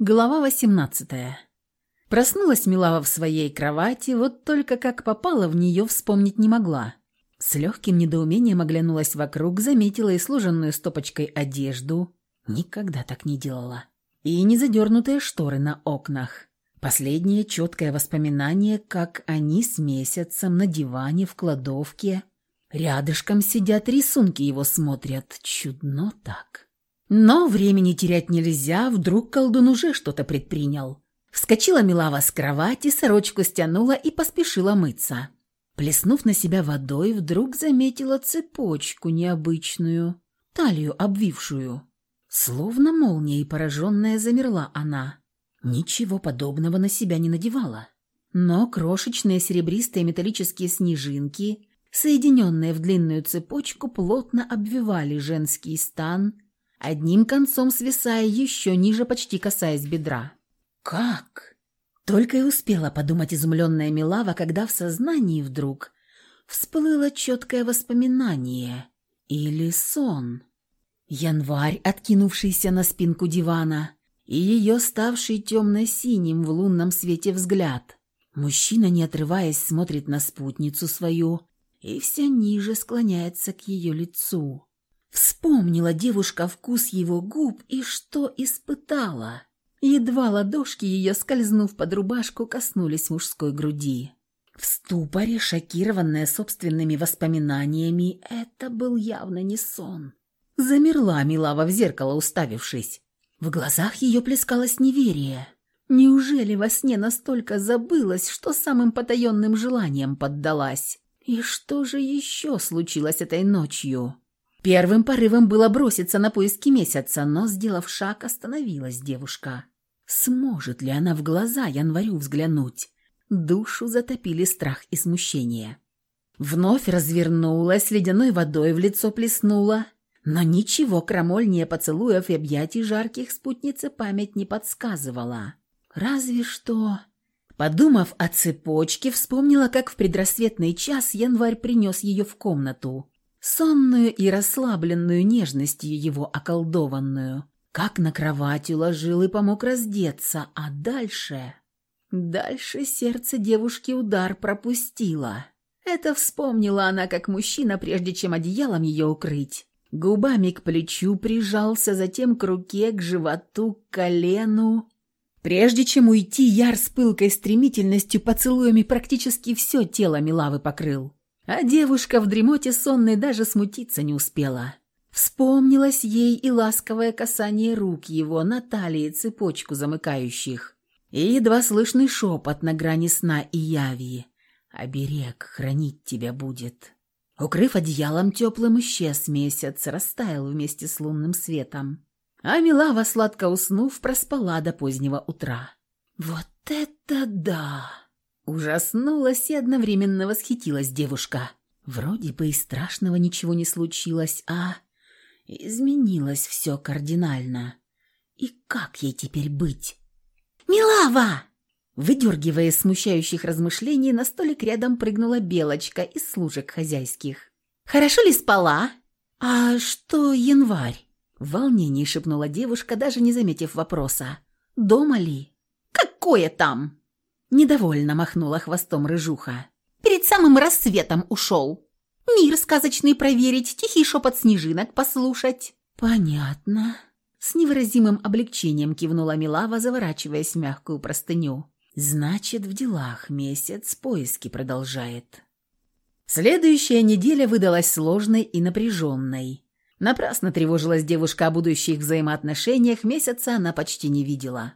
Глава 18. Проснулась Милава в своей кровати, вот только как попала в нее вспомнить не могла. С легким недоумением оглянулась вокруг, заметила и сложенную стопочкой одежду. Никогда так не делала. И незадернутые шторы на окнах. Последнее четкое воспоминание, как они с месяцем на диване в кладовке. Рядышком сидят, рисунки его смотрят. Чудно так. Но времени терять нельзя, вдруг колдун уже что-то предпринял. Вскочила Милава с кровати, сорочку стянула и поспешила мыться. Плеснув на себя водой, вдруг заметила цепочку необычную, талию обвившую. Словно молнией пораженная замерла она. Ничего подобного на себя не надевала. Но крошечные серебристые металлические снежинки, соединенные в длинную цепочку, плотно обвивали женский стан одним концом свисая еще ниже, почти касаясь бедра. «Как?» Только и успела подумать изумленная Милава, когда в сознании вдруг всплыло четкое воспоминание или сон. Январь, откинувшийся на спинку дивана, и ее ставший темно-синим в лунном свете взгляд. Мужчина, не отрываясь, смотрит на спутницу свою и все ниже склоняется к ее лицу. Вспомнила девушка вкус его губ и что испытала. Едва ладошки ее, скользнув под рубашку, коснулись мужской груди. В ступоре, шокированная собственными воспоминаниями, это был явно не сон. Замерла Милава в зеркало, уставившись. В глазах ее плескалось неверие. Неужели во сне настолько забылась, что самым потаенным желанием поддалась? И что же еще случилось этой ночью? Первым порывом было броситься на поиски месяца, но, сделав шаг, остановилась девушка. Сможет ли она в глаза январю взглянуть? Душу затопили страх и смущение. Вновь развернулась, ледяной водой в лицо плеснула, но ничего крамольнее поцелуев и объятий жарких спутницы память не подсказывала. Разве что... Подумав о цепочке, вспомнила, как в предрассветный час январь принес ее в комнату сонную и расслабленную нежностью его околдованную, как на кровать уложил и помог раздеться, а дальше... Дальше сердце девушки удар пропустило. Это вспомнила она, как мужчина, прежде чем одеялом ее укрыть. Губами к плечу прижался, затем к руке, к животу, к колену. Прежде чем уйти, Яр с пылкой стремительностью поцелуями практически все тело Милавы покрыл. А девушка в дремоте сонной даже смутиться не успела. Вспомнилось ей и ласковое касание рук его на талии цепочку замыкающих, и едва слышный шепот на грани сна и яви. «Оберег хранить тебя будет». Укрыв одеялом теплым, исчез месяц, растаял вместе с лунным светом. А Милава, сладко уснув, проспала до позднего утра. «Вот это да!» Ужаснулась и одновременно восхитилась девушка. Вроде бы и страшного ничего не случилось, а изменилось все кардинально. И как ей теперь быть? «Милава!» Выдергивая смущающих размышлений, на столик рядом прыгнула Белочка из служек хозяйских. «Хорошо ли спала?» «А что январь?» В волнении шепнула девушка, даже не заметив вопроса. «Дома ли?» «Какое там?» Недовольно махнула хвостом рыжуха. «Перед самым рассветом ушел. Мир сказочный проверить, тихий шепот снежинок послушать». «Понятно». С невыразимым облегчением кивнула Милава, заворачиваясь в мягкую простыню. «Значит, в делах месяц поиски продолжает». Следующая неделя выдалась сложной и напряженной. Напрасно тревожилась девушка о будущих взаимоотношениях, месяца она почти не видела.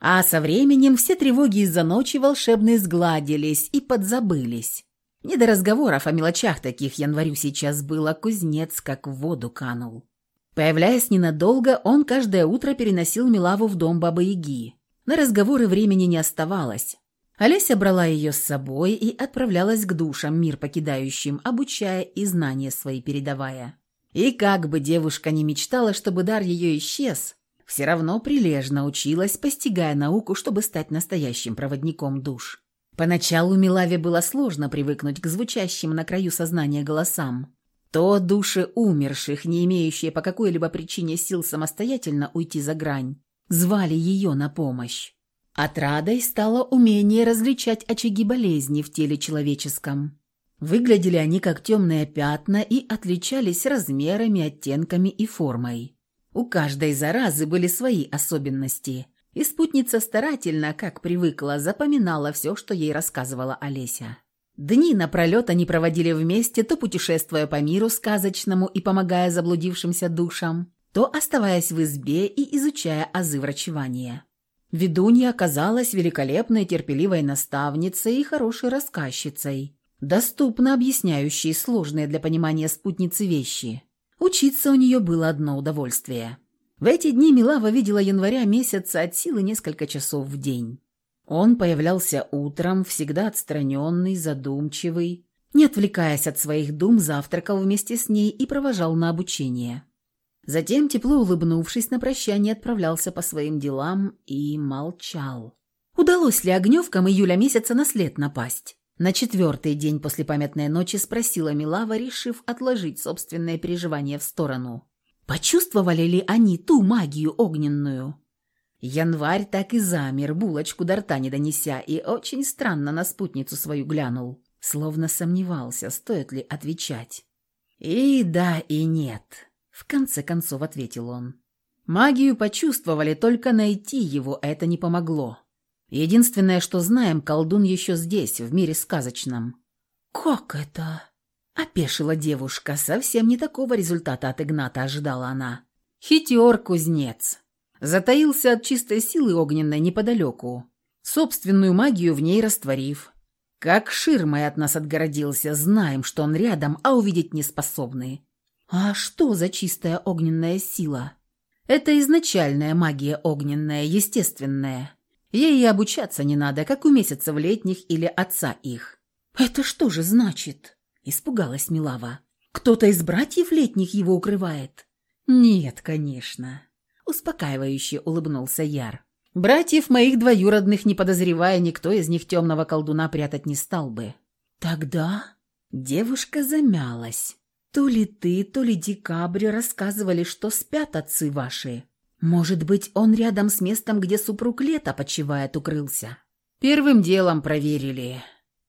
А со временем все тревоги из-за ночи волшебные сгладились и подзабылись. Не до разговоров о мелочах таких январю сейчас было, кузнец как в воду канул. Появляясь ненадолго, он каждое утро переносил Милаву в дом Бабы-Яги. На разговоры времени не оставалось. Олеся брала ее с собой и отправлялась к душам, мир покидающим, обучая и знания свои передавая. И как бы девушка не мечтала, чтобы дар ее исчез, все равно прилежно училась, постигая науку, чтобы стать настоящим проводником душ. Поначалу Милаве было сложно привыкнуть к звучащим на краю сознания голосам. То души умерших, не имеющие по какой-либо причине сил самостоятельно уйти за грань, звали ее на помощь. Отрадой стало умение различать очаги болезни в теле человеческом. Выглядели они как темные пятна и отличались размерами, оттенками и формой. У каждой заразы были свои особенности, и спутница старательно, как привыкла, запоминала все, что ей рассказывала Олеся. Дни напролет они проводили вместе, то путешествуя по миру сказочному и помогая заблудившимся душам, то оставаясь в избе и изучая азы врачевания. Ведунья оказалась великолепной терпеливой наставницей и хорошей рассказчицей, доступно объясняющей сложные для понимания спутницы вещи. Учиться у нее было одно удовольствие. В эти дни Милава видела января месяца от силы несколько часов в день. Он появлялся утром, всегда отстраненный, задумчивый, не отвлекаясь от своих дум, завтракал вместе с ней и провожал на обучение. Затем, тепло улыбнувшись на прощание, отправлялся по своим делам и молчал. Удалось ли огневкам июля месяца на след напасть? На четвертый день после памятной ночи спросила Милава, решив отложить собственные переживания в сторону. Почувствовали ли они ту магию огненную? Январь так и замер, булочку до рта не донеся, и очень странно на спутницу свою глянул, словно сомневался, стоит ли отвечать. «И да, и нет», — в конце концов ответил он. «Магию почувствовали, только найти его это не помогло. Единственное, что знаем, колдун еще здесь, в мире сказочном». «Как это?» — опешила девушка. Совсем не такого результата от Игната ожидала она. «Хитер кузнец», Затаился от чистой силы огненной неподалеку, собственную магию в ней растворив. Как ширмой от нас отгородился, знаем, что он рядом, а увидеть не способны. А что за чистая огненная сила? Это изначальная магия огненная, естественная. Ей и обучаться не надо, как у месяцев летних или отца их. «Это что же значит?» – испугалась Милава. «Кто-то из братьев летних его укрывает?» «Нет, конечно. Успокаивающе улыбнулся Яр. Братьев моих двоюродных, не подозревая, никто из них темного колдуна прятать не стал бы. Тогда девушка замялась. То ли ты, то ли Декабрь рассказывали, что спят отцы ваши. Может быть, он рядом с местом, где супруг лета почивает, укрылся. Первым делом проверили.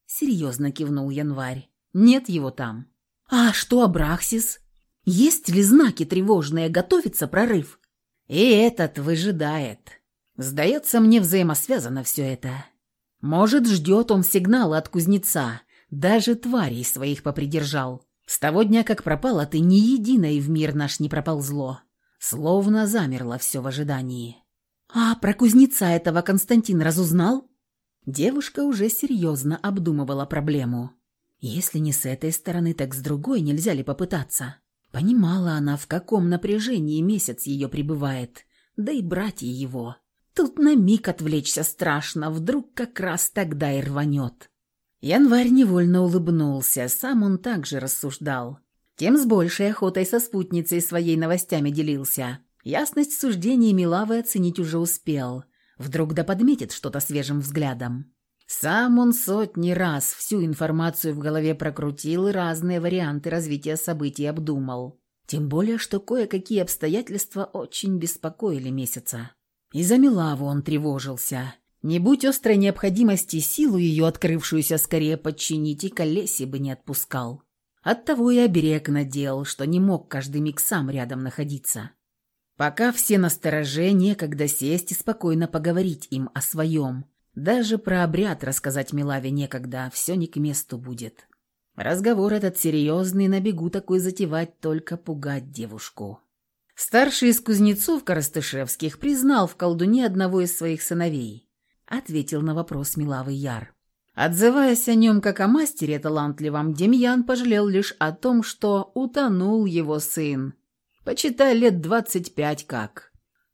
Серьезно кивнул Январь. Нет его там. А что Абрахсис? Есть ли знаки тревожные, готовится прорыв? И этот выжидает. Сдается мне взаимосвязано все это. Может, ждет он сигнала от кузнеца. Даже тварей своих попридержал. С того дня, как пропала ты, ни единой в мир наш не проползло. Словно замерло все в ожидании. А про кузнеца этого Константин разузнал? Девушка уже серьезно обдумывала проблему. Если не с этой стороны, так с другой нельзя ли попытаться? Понимала она, в каком напряжении месяц ее пребывает, да и братья его. Тут на миг отвлечься страшно, вдруг как раз тогда и рванет. Январь невольно улыбнулся, сам он также рассуждал. Тем с большей охотой со спутницей своей новостями делился. Ясность суждений Милавы оценить уже успел. Вдруг да подметит что-то свежим взглядом. Сам он сотни раз всю информацию в голове прокрутил и разные варианты развития событий обдумал. Тем более, что кое-какие обстоятельства очень беспокоили месяца. И за Милаву он тревожился. Не будь острой необходимости силу ее, открывшуюся скорее подчинить, и колесе бы не отпускал. Оттого и оберег надел, что не мог каждый миг сам рядом находиться. Пока все настороже, некогда сесть и спокойно поговорить им о своем – даже про обряд рассказать Милаве некогда, все не к месту будет. Разговор этот серьезный, на бегу такой затевать, только пугать девушку. Старший из кузнецов Коростышевских признал в колдуне одного из своих сыновей. Ответил на вопрос Милавы Яр. Отзываясь о нем как о мастере талантливом, Демьян пожалел лишь о том, что утонул его сын. Почитай, лет двадцать пять как.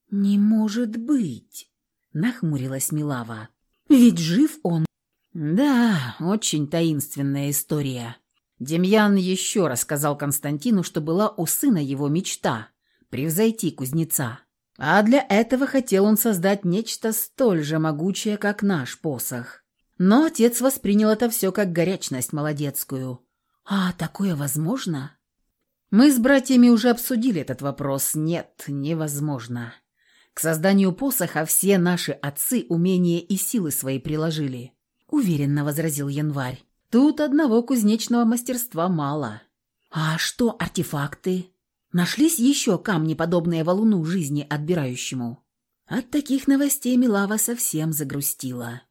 «Не может быть!» — нахмурилась Милава. Ведь жив он. Да, очень таинственная история. Демьян еще рассказал Константину, что была у сына его мечта – превзойти кузнеца. А для этого хотел он создать нечто столь же могучее, как наш посох. Но отец воспринял это все как горячность молодецкую. А такое возможно? Мы с братьями уже обсудили этот вопрос. Нет, невозможно. К созданию посоха все наши отцы умения и силы свои приложили», — уверенно возразил Январь. «Тут одного кузнечного мастерства мало». «А что артефакты? Нашлись еще камни, подобные валуну жизни отбирающему?» От таких новостей Милава совсем загрустила.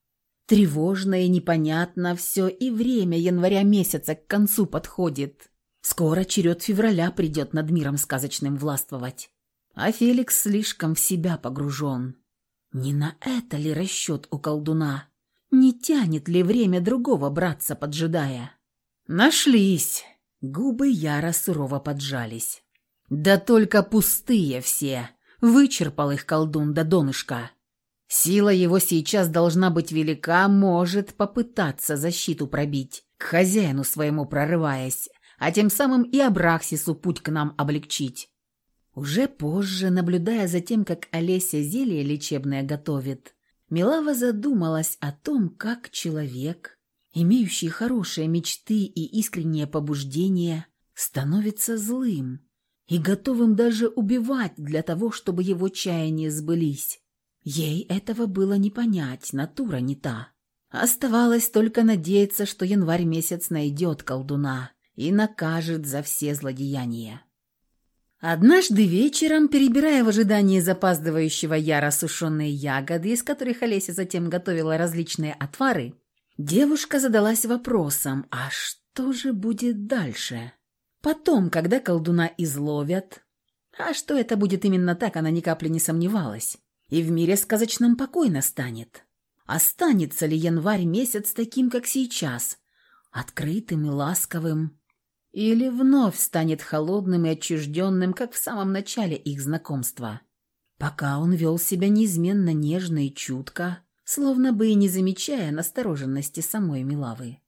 Тревожно и непонятно все, и время января месяца к концу подходит. Скоро черед февраля придет над миром сказочным властвовать. А Феликс слишком в себя погружен. Не на это ли расчет у колдуна? Не тянет ли время другого братца, поджидая? Нашлись! Губы Яра сурово поджались. Да только пустые все. Вычерпал их колдун до донышка. Сила его сейчас должна быть велика, может попытаться защиту пробить, к хозяину своему прорываясь, а тем самым и Абрахсису путь к нам облегчить. Уже позже, наблюдая за тем, как Олеся зелье лечебное готовит, Милава задумалась о том, как человек, имеющий хорошие мечты и искреннее побуждение, становится злым и готовым даже убивать для того, чтобы его чаяния сбылись. Ей этого было не понять, натура не та. Оставалось только надеяться, что январь месяц найдет колдуна и накажет за все злодеяния. Однажды вечером, перебирая в ожидании запаздывающего яра сушеные ягоды, из которых Олеся затем готовила различные отвары, девушка задалась вопросом, а что же будет дальше? Потом, когда колдуна изловят... А что это будет именно так, она ни капли не сомневалась. И в мире сказочном покойно станет. Останется ли январь месяц таким, как сейчас, открытым и ласковым, или вновь станет холодным и отчужденным, как в самом начале их знакомства. Пока он вел себя неизменно нежно и чутко, словно бы и не замечая настороженности самой Милавы.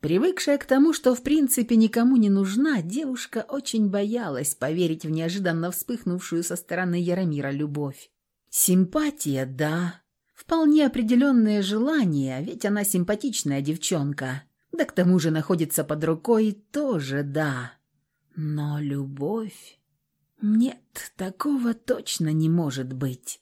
Привыкшая к тому, что в принципе никому не нужна, девушка очень боялась поверить в неожиданно вспыхнувшую со стороны Яромира любовь. Симпатия, да, вполне определенное желание, ведь она симпатичная девчонка, да к тому же находится под рукой тоже, да. Но любовь... Нет, такого точно не может быть.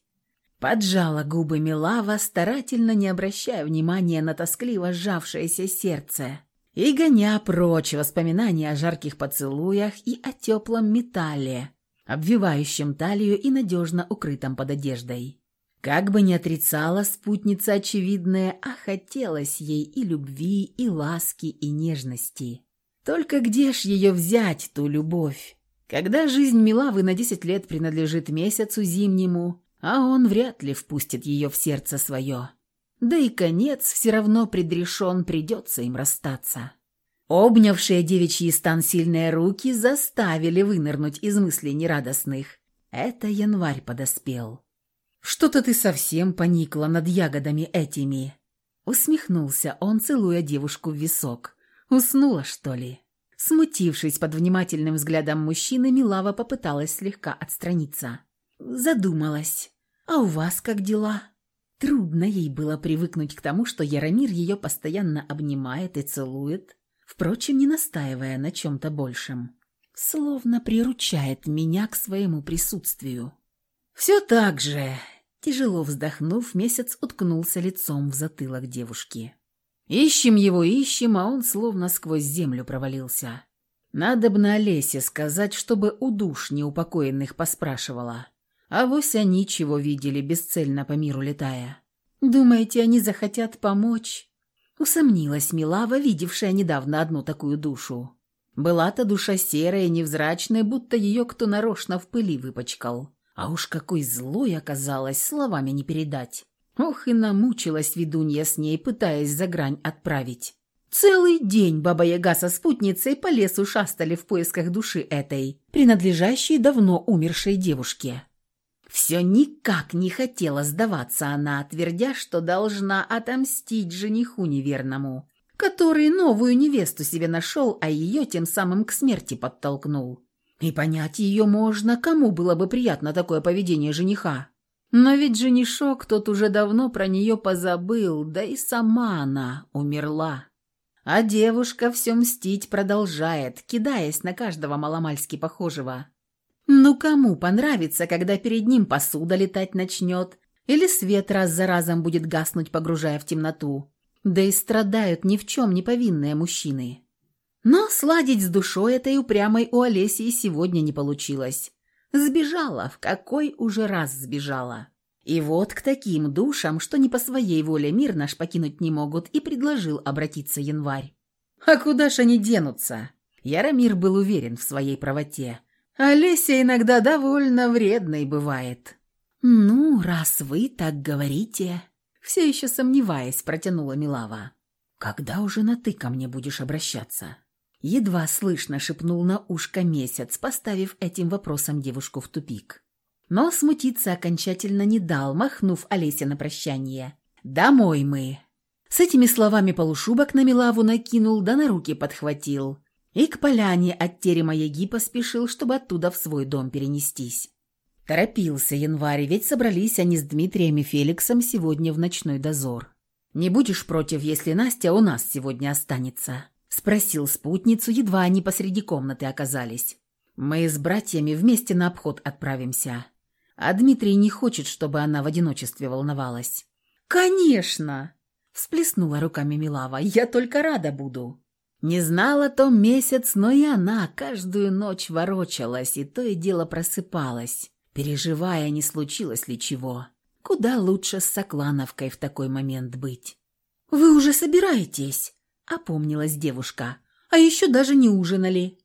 Поджала губы Милава, старательно не обращая внимания на тоскливо сжавшееся сердце. И гоня прочь воспоминания о жарких поцелуях и о теплом металле, обвивающем талию и надежно укрытом под одеждой. Как бы ни отрицала спутница очевидное, а хотелось ей и любви, и ласки, и нежности. Только где ж ее взять, ту любовь? Когда жизнь Милавы на десять лет принадлежит месяцу зимнему, а он вряд ли впустит ее в сердце свое. Да и конец все равно предрешен, придется им расстаться. Обнявшие девичьи стан сильные руки заставили вынырнуть из мыслей нерадостных. Это январь подоспел. «Что-то ты совсем поникла над ягодами этими!» Усмехнулся он, целуя девушку в висок. «Уснула, что ли?» Смутившись под внимательным взглядом мужчины, Милава попыталась слегка отстраниться. Задумалась. «А у вас как дела?» Трудно ей было привыкнуть к тому, что Яромир ее постоянно обнимает и целует, впрочем, не настаивая на чем-то большем. Словно приручает меня к своему присутствию. «Все так же!» Тяжело вздохнув, месяц уткнулся лицом в затылок девушки. «Ищем его, ищем, а он словно сквозь землю провалился. Надо бы на Олесе сказать, чтобы у душ неупокоенных поспрашивала. А вось они чего видели, бесцельно по миру летая. Думаете, они захотят помочь?» Усомнилась Милава, видевшая недавно одну такую душу. Была-то душа серая невзрачная, будто ее кто нарочно в пыли выпачкал. А уж какой злой оказалась, словами не передать. Ох, и намучилась ведунья с ней, пытаясь за грань отправить. Целый день Баба-Яга со спутницей по лесу шастали в поисках души этой, принадлежащей давно умершей девушке. Все никак не хотела сдаваться она, твердя, что должна отомстить жениху неверному, который новую невесту себе нашел, а ее тем самым к смерти подтолкнул. И понять ее можно, кому было бы приятно такое поведение жениха. Но ведь женишок тот уже давно про нее позабыл, да и сама она умерла. А девушка все мстить продолжает, кидаясь на каждого маломальски похожего. Ну кому понравится, когда перед ним посуда летать начнет, или свет раз за разом будет гаснуть, погружая в темноту? Да и страдают ни в чем не повинные мужчины. Но сладить с душой этой упрямой у Олесии сегодня не получилось. Сбежала, в какой уже раз сбежала. И вот к таким душам, что не по своей воле мир наш покинуть не могут, и предложил обратиться январь. А куда ж они денутся? Яромир был уверен в своей правоте. Олеся иногда довольно вредной бывает. «Ну, раз вы так говорите...» Все еще сомневаясь, протянула Милава. «Когда уже на «ты» ко мне будешь обращаться?» Едва слышно шепнул на ушко месяц, поставив этим вопросом девушку в тупик. Но смутиться окончательно не дал, махнув Олесе на прощание. «Домой мы!» С этими словами полушубок на Милаву накинул, да на руки подхватил. И к поляне от терема Яги поспешил, чтобы оттуда в свой дом перенестись. Торопился январь, ведь собрались они с Дмитрием и Феликсом сегодня в ночной дозор. «Не будешь против, если Настя у нас сегодня останется?» Спросил спутницу, едва они посреди комнаты оказались. «Мы с братьями вместе на обход отправимся. А Дмитрий не хочет, чтобы она в одиночестве волновалась». «Конечно!» – всплеснула руками Милава. «Я только рада буду». Не знала том месяц, но и она каждую ночь ворочалась, и то и дело просыпалась, переживая, не случилось ли чего. Куда лучше с Соклановкой в такой момент быть. «Вы уже собираетесь?» – опомнилась девушка. «А еще даже не ужинали».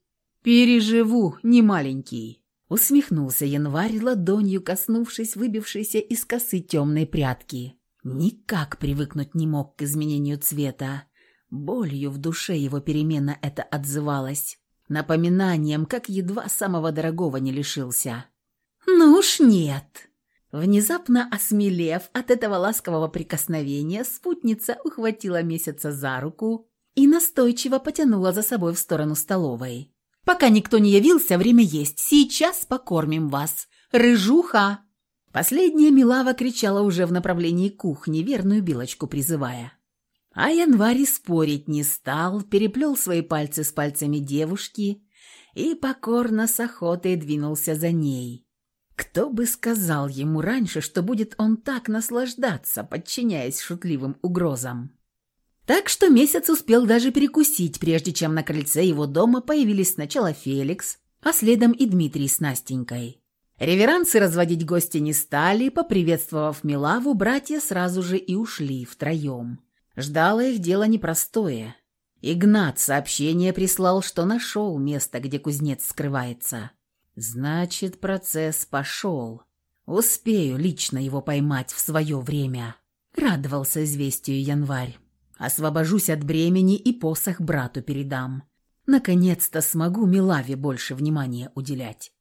«Переживу, не маленький», – усмехнулся январь, ладонью коснувшись выбившейся из косы темной прядки. Никак привыкнуть не мог к изменению цвета. Болью в душе его перемена это отзывалась. Напоминанием, как едва самого дорогого не лишился. «Ну уж нет!» Внезапно осмелев от этого ласкового прикосновения, спутница ухватила месяца за руку и настойчиво потянула за собой в сторону столовой. «Пока никто не явился, время есть. Сейчас покормим вас. Рыжуха!» Последняя Милава кричала уже в направлении кухни, верную белочку призывая. А январь спорить не стал, переплел свои пальцы с пальцами девушки и покорно с охотой двинулся за ней. Кто бы сказал ему раньше, что будет он так наслаждаться, подчиняясь шутливым угрозам? Так что месяц успел даже перекусить, прежде чем на крыльце его дома появились сначала Феликс, а следом и Дмитрий с Настенькой. Реверансы разводить гости не стали, поприветствовав Милаву, братья сразу же и ушли втроем. Ждало их дело непростое. Игнат сообщение прислал, что нашел место, где кузнец скрывается. Значит, процесс пошел. Успею лично его поймать в свое время. Радовался известию январь. Освобожусь от бремени и посох брату передам. Наконец-то смогу Милаве больше внимания уделять.